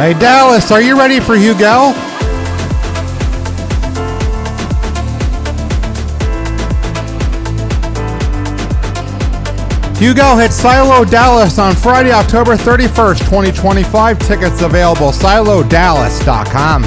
Hey Dallas, are you ready for Hugo? Hugo hits Silo Dallas on Friday, October 31st, 2025. Tickets available silodallas.com.